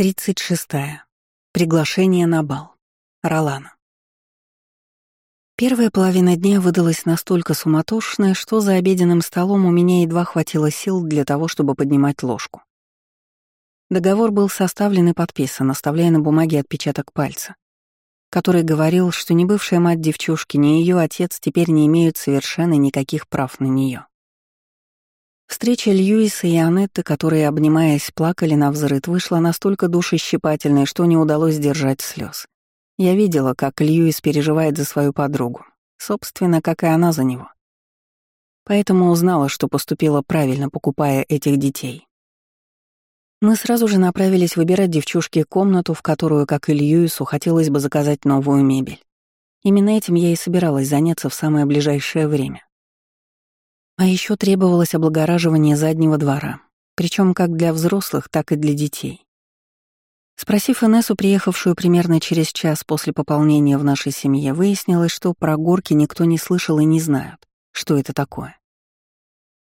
36. Приглашение на бал. Ролана. Первая половина дня выдалась настолько суматошная, что за обеденным столом у меня едва хватило сил для того, чтобы поднимать ложку. Договор был составлен и подписан, оставляя на бумаге отпечаток пальца, который говорил, что ни бывшая мать девчушки, ни ее отец теперь не имеют совершенно никаких прав на нее. Встреча Льюиса и Анетты, которые, обнимаясь, плакали на взрыд, вышла настолько душещипательной, что не удалось сдержать слез. Я видела, как Льюис переживает за свою подругу, собственно, как и она за него. Поэтому узнала, что поступила правильно, покупая этих детей. Мы сразу же направились выбирать девчушке комнату, в которую, как и Льюису, хотелось бы заказать новую мебель. Именно этим я и собиралась заняться в самое ближайшее время. А еще требовалось облагораживание заднего двора, причем как для взрослых, так и для детей. Спросив Инессу, приехавшую примерно через час после пополнения в нашей семье, выяснилось, что про горки никто не слышал и не знают, что это такое.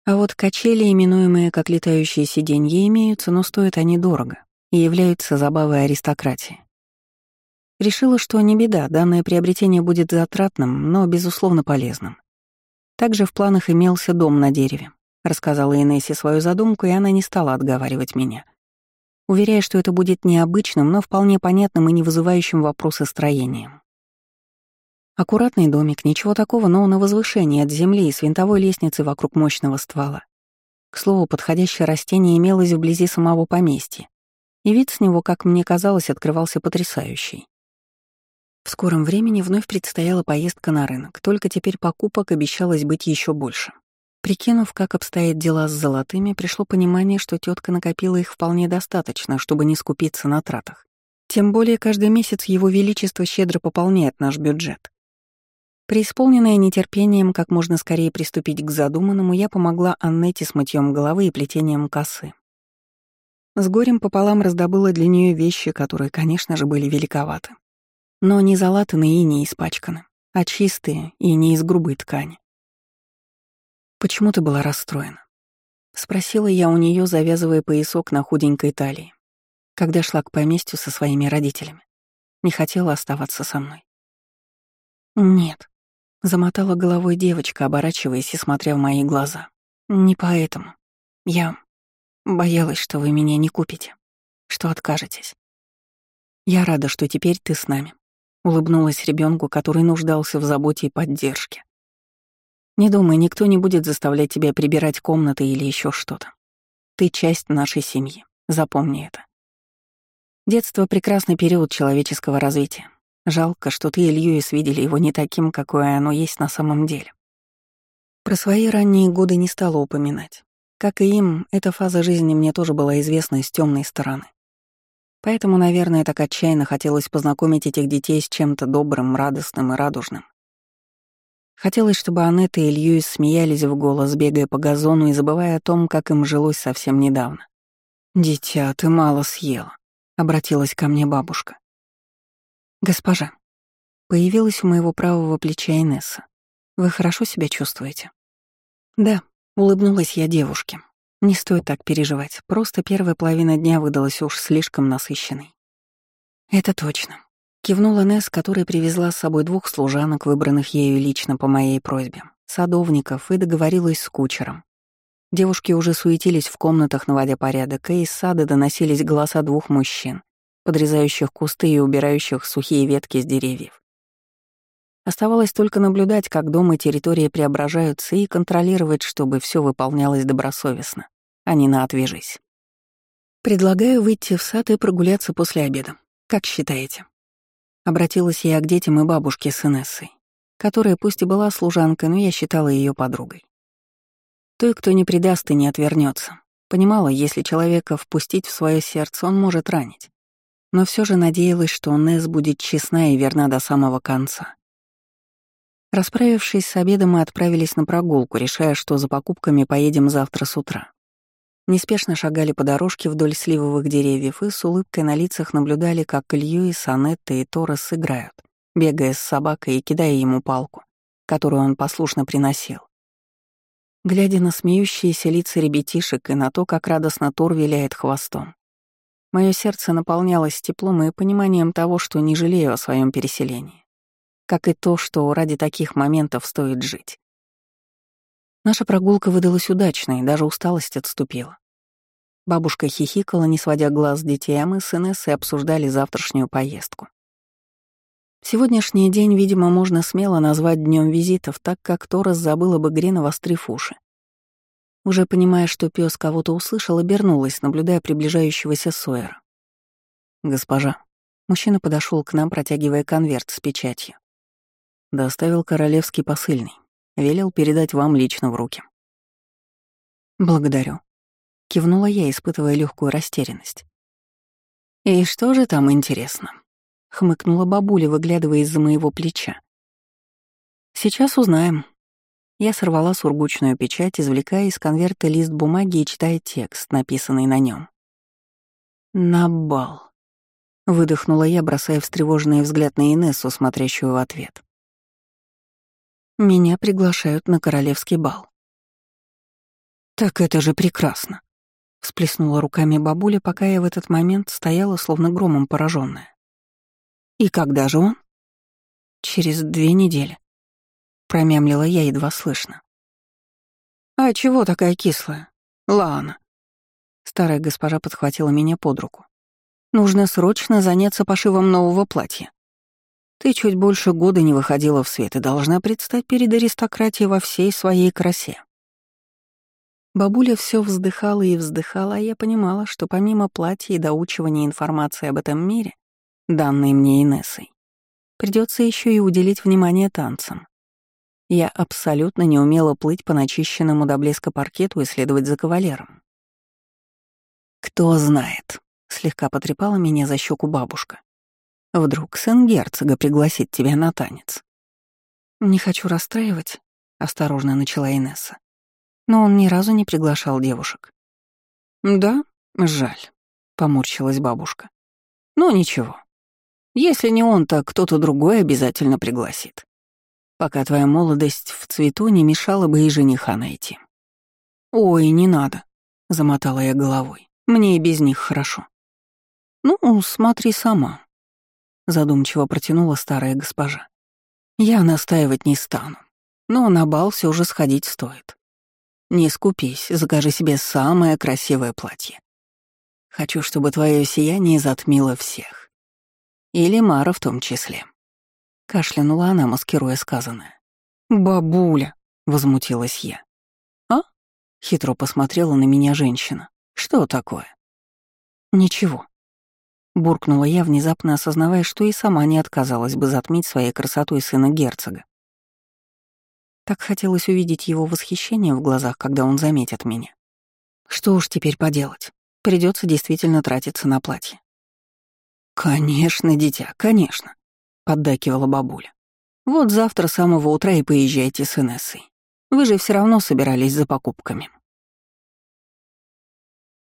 А вот качели, именуемые как летающие сиденья, имеются, но стоят они дорого и являются забавой аристократии. Решила, что не беда, данное приобретение будет затратным, но, безусловно, полезным. Также в планах имелся дом на дереве. Рассказала Инессе свою задумку, и она не стала отговаривать меня. Уверяя, что это будет необычным, но вполне понятным и не вызывающим вопросы строением. Аккуратный домик, ничего такого, но на возвышении от земли и с винтовой лестницы вокруг мощного ствола. К слову, подходящее растение имелось вблизи самого поместья, и вид с него, как мне казалось, открывался потрясающий. В скором времени вновь предстояла поездка на рынок, только теперь покупок обещалось быть еще больше. Прикинув, как обстоят дела с золотыми, пришло понимание, что тетка накопила их вполне достаточно, чтобы не скупиться на тратах. Тем более каждый месяц Его Величество щедро пополняет наш бюджет. Преисполненная нетерпением как можно скорее приступить к задуманному, я помогла Аннете с мытьем головы и плетением косы. С горем пополам раздобыла для нее вещи, которые, конечно же, были великоваты но не залатанные и не испачканы, а чистые и не из грубой ткани. «Почему ты была расстроена?» — спросила я у нее, завязывая поясок на худенькой талии, когда шла к поместью со своими родителями. Не хотела оставаться со мной. «Нет», — замотала головой девочка, оборачиваясь и смотря в мои глаза. «Не поэтому. Я боялась, что вы меня не купите, что откажетесь. Я рада, что теперь ты с нами, Улыбнулась ребенку, который нуждался в заботе и поддержке. Не думай, никто не будет заставлять тебя прибирать комнаты или еще что-то. Ты часть нашей семьи, запомни это. Детство — прекрасный период человеческого развития. Жалко, что ты и Льюис видели его не таким, какое оно есть на самом деле. Про свои ранние годы не стала упоминать. Как и им, эта фаза жизни мне тоже была известна с темной стороны. Поэтому, наверное, так отчаянно хотелось познакомить этих детей с чем-то добрым, радостным и радужным. Хотелось, чтобы Анетта и Льюис смеялись в голос, бегая по газону и забывая о том, как им жилось совсем недавно. «Дитя, ты мало съела», — обратилась ко мне бабушка. «Госпожа», — появилась у моего правого плеча Инесса. «Вы хорошо себя чувствуете?» «Да», — улыбнулась я девушке. Не стоит так переживать, просто первая половина дня выдалась уж слишком насыщенной. Это точно. Кивнула Несс, которая привезла с собой двух служанок, выбранных ею лично по моей просьбе, садовников, и договорилась с кучером. Девушки уже суетились в комнатах, наводя порядок, и из сада доносились голоса двух мужчин, подрезающих кусты и убирающих сухие ветки с деревьев. Оставалось только наблюдать, как дом и территория преображаются, и контролировать, чтобы все выполнялось добросовестно а не на «отвяжись». «Предлагаю выйти в сад и прогуляться после обеда. Как считаете?» Обратилась я к детям и бабушке с Инессой, которая пусть и была служанкой, но я считала ее подругой. Той, кто не предаст и не отвернется. Понимала, если человека впустить в свое сердце, он может ранить. Но все же надеялась, что Несс будет честна и верна до самого конца. Расправившись с обедом, мы отправились на прогулку, решая, что за покупками поедем завтра с утра. Неспешно шагали по дорожке вдоль сливовых деревьев и с улыбкой на лицах наблюдали, как Льюис, Анетта и Торрес играют, бегая с собакой и кидая ему палку, которую он послушно приносил. Глядя на смеющиеся лица ребятишек и на то, как радостно Тор виляет хвостом, Мое сердце наполнялось теплом и пониманием того, что не жалею о своем переселении. Как и то, что ради таких моментов стоит жить. Наша прогулка выдалась удачной, даже усталость отступила. Бабушка хихикала, не сводя глаз с детей, а мы с Инессой обсуждали завтрашнюю поездку. Сегодняшний день, видимо, можно смело назвать днем визитов, так как Торос забыла бы Грина вострив уши. Уже понимая, что пес кого-то услышал, обернулась, наблюдая приближающегося Сойера. «Госпожа». Мужчина подошел к нам, протягивая конверт с печатью. Доставил королевский посыльный. Велел передать вам лично в руки. «Благодарю», — кивнула я, испытывая легкую растерянность. «И что же там интересно?» — хмыкнула бабуля, выглядывая из-за моего плеча. «Сейчас узнаем», я сорвала сургучную печать, извлекая из конверта лист бумаги и читая текст, написанный на нем. «На бал», — выдохнула я, бросая встревоженный взгляд на Инессу, смотрящую в ответ. «Меня приглашают на королевский бал». «Так это же прекрасно», — всплеснула руками бабуля, пока я в этот момент стояла, словно громом пораженная. «И когда же он?» «Через две недели», Промямлила я едва слышно. «А чего такая кислая? Лана?» Старая госпожа подхватила меня под руку. «Нужно срочно заняться пошивом нового платья. Ты чуть больше года не выходила в свет и должна предстать перед аристократией во всей своей красе». Бабуля все вздыхала и вздыхала, а я понимала, что помимо платья и доучивания информации об этом мире, данной мне Инессой, придется еще и уделить внимание танцам. Я абсолютно не умела плыть по начищенному до блеска паркету и следовать за кавалером. «Кто знает», — слегка потрепала меня за щеку бабушка. «Вдруг сын герцога пригласит тебя на танец?» «Не хочу расстраивать», — осторожно начала Инесса. «Но он ни разу не приглашал девушек». «Да, жаль», — поморщилась бабушка. «Ну ничего. Если не он, так кто-то другой обязательно пригласит пока твоя молодость в цвету не мешала бы и жениха найти. «Ой, не надо», — замотала я головой. «Мне и без них хорошо». «Ну, смотри сама», — задумчиво протянула старая госпожа. «Я настаивать не стану, но на бал все же сходить стоит. Не скупись, закажи себе самое красивое платье. Хочу, чтобы твое сияние затмило всех. Или Мара в том числе». Кашлянула она, маскируя сказанное. «Бабуля!» — возмутилась я. «А?» — хитро посмотрела на меня женщина. «Что такое?» «Ничего». Буркнула я, внезапно осознавая, что и сама не отказалась бы затмить своей красотой сына герцога. Так хотелось увидеть его восхищение в глазах, когда он заметит меня. Что уж теперь поделать? Придется действительно тратиться на платье. «Конечно, дитя, конечно», — поддакивала бабуля. «Вот завтра с самого утра и поезжайте с Инессой. Вы же все равно собирались за покупками».